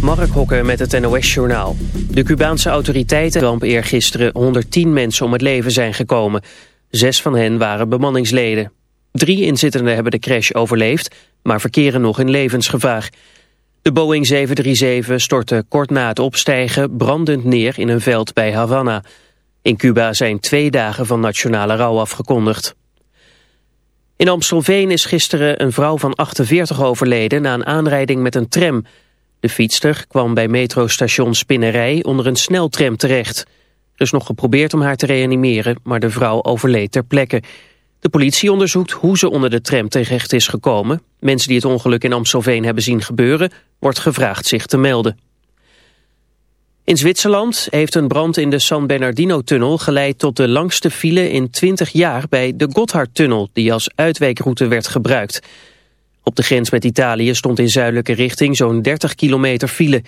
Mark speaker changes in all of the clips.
Speaker 1: Mark Hokke met het NOS-journaal. De Cubaanse autoriteiten ramp eergisteren 110 mensen om het leven zijn gekomen. Zes van hen waren bemanningsleden. Drie inzittenden hebben de crash overleefd, maar verkeren nog in levensgevaar. De Boeing 737 stortte kort na het opstijgen brandend neer in een veld bij Havana. In Cuba zijn twee dagen van nationale rouw afgekondigd. In Amstelveen is gisteren een vrouw van 48 overleden na een aanrijding met een tram... De fietster kwam bij metrostation Spinnerij onder een sneltram terecht. Er is nog geprobeerd om haar te reanimeren, maar de vrouw overleed ter plekke. De politie onderzoekt hoe ze onder de tram terecht is gekomen. Mensen die het ongeluk in Amstelveen hebben zien gebeuren, wordt gevraagd zich te melden. In Zwitserland heeft een brand in de San Bernardino-tunnel geleid tot de langste file in 20 jaar bij de Gotthardtunnel, die als uitwijkroute werd gebruikt. Op de grens met Italië stond in zuidelijke richting zo'n 30 kilometer file.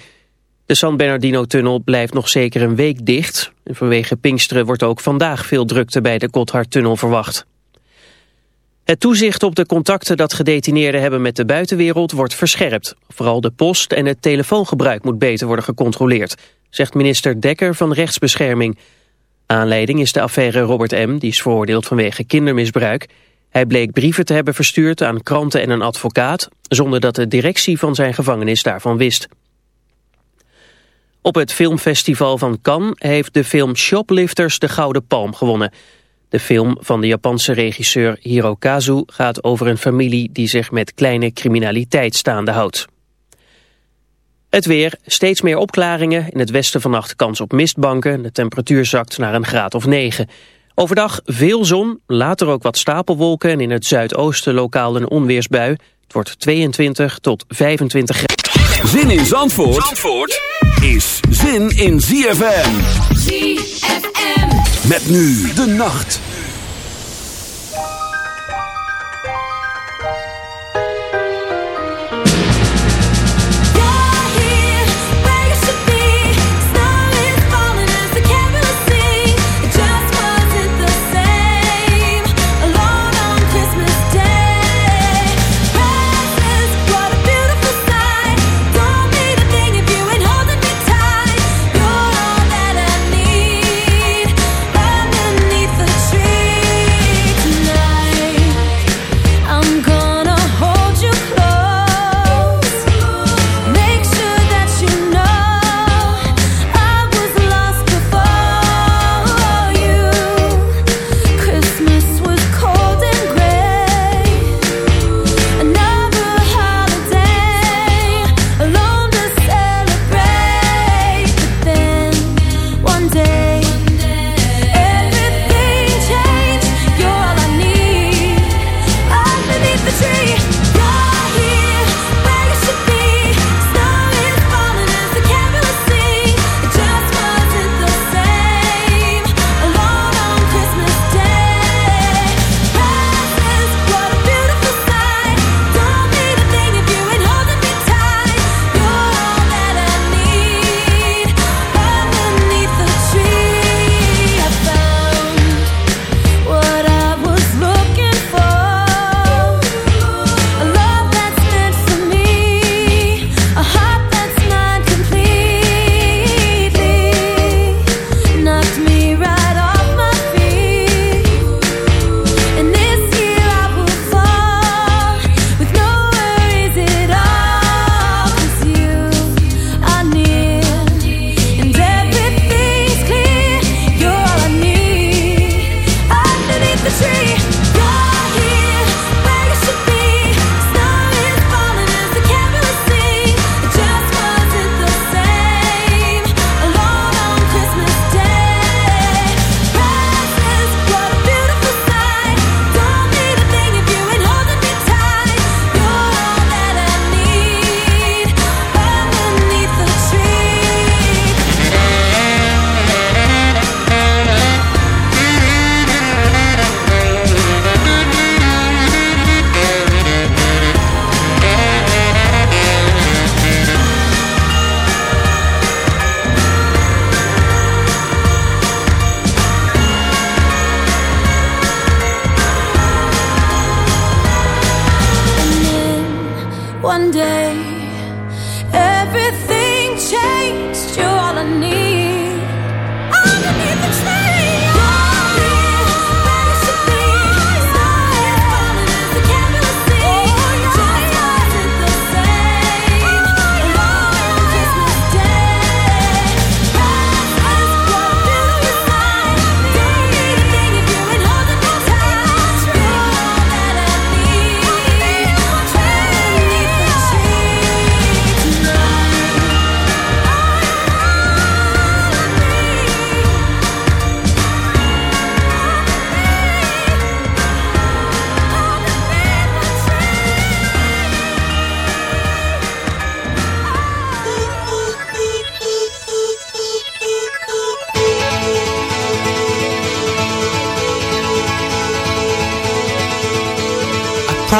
Speaker 1: De San Bernardino-tunnel blijft nog zeker een week dicht. Vanwege Pinksteren wordt ook vandaag veel drukte bij de Gotthardtunnel verwacht. Het toezicht op de contacten dat gedetineerden hebben met de buitenwereld wordt verscherpt. Vooral de post en het telefoongebruik moet beter worden gecontroleerd, zegt minister Dekker van Rechtsbescherming. Aanleiding is de affaire Robert M., die is veroordeeld vanwege kindermisbruik. Hij bleek brieven te hebben verstuurd aan kranten en een advocaat... zonder dat de directie van zijn gevangenis daarvan wist. Op het filmfestival van Cannes heeft de film Shoplifters de Gouden Palm gewonnen. De film van de Japanse regisseur Hirokazu gaat over een familie... die zich met kleine criminaliteit staande houdt. Het weer, steeds meer opklaringen. In het westen vannacht kans op mistbanken. De temperatuur zakt naar een graad of 9. Overdag veel zon, later ook wat stapelwolken en in het zuidoosten lokaal een onweersbui. Het wordt 22 tot 25 graden.
Speaker 2: Zin in Zandvoort, Zandvoort is zin in ZFM. ZFM. Met nu de nacht.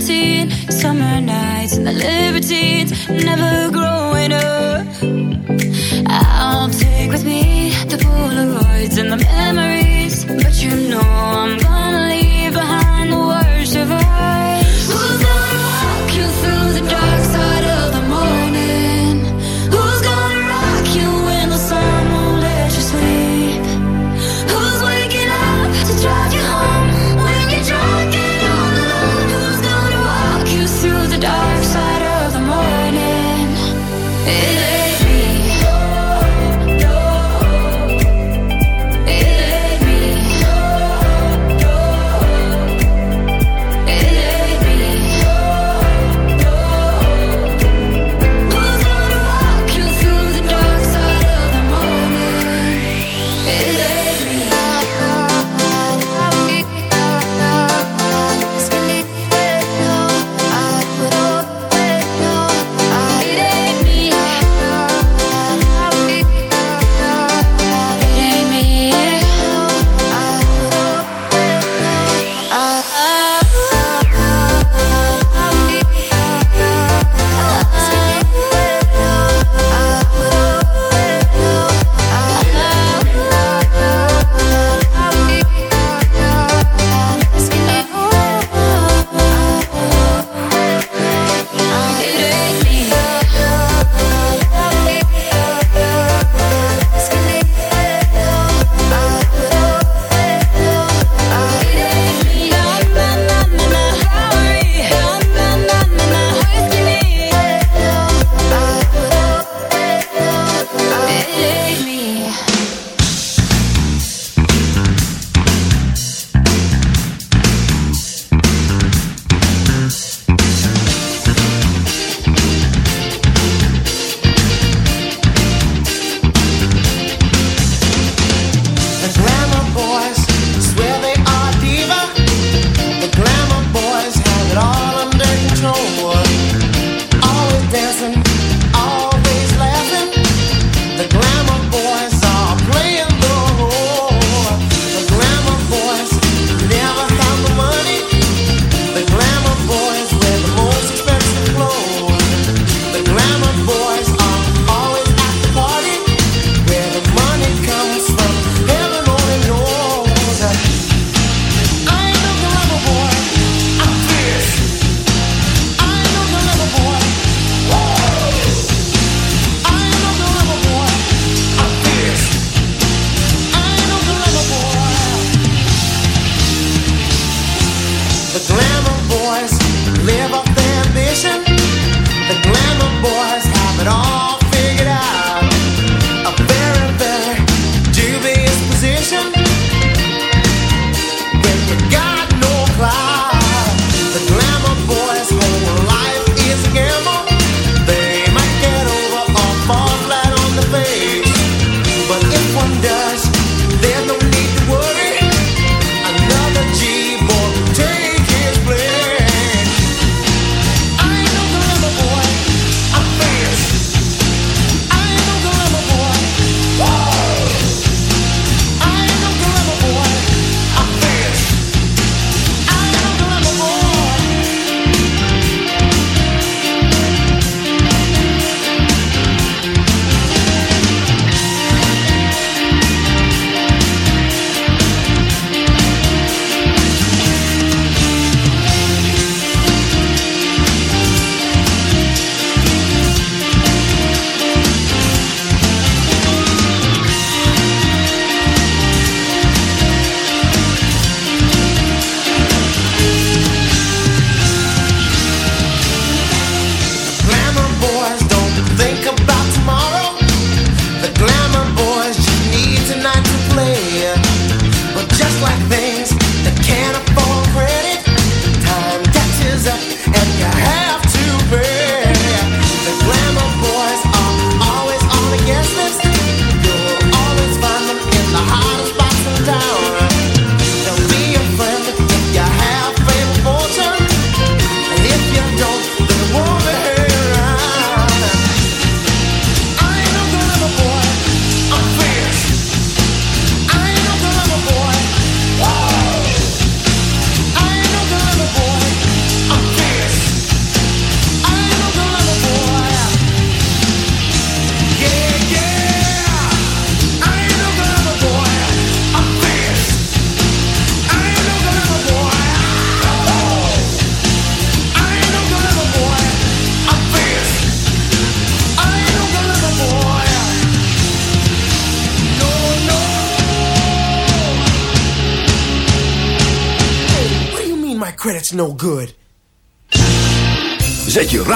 Speaker 3: 17 summer nights and the libertines never growing up. I'll take with me the polaroids and the memories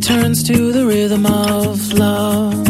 Speaker 4: turns to the rhythm of love.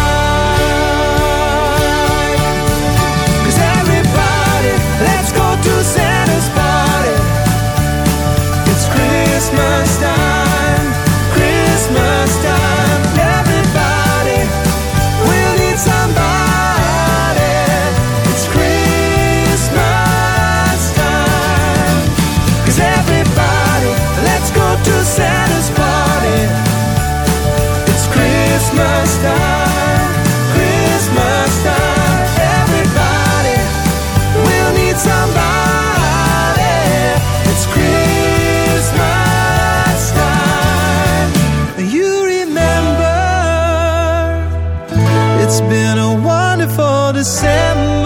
Speaker 5: December.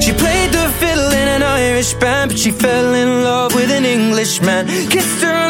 Speaker 5: She played the fiddle in an Irish band, but she fell in love with an Englishman. Kissed her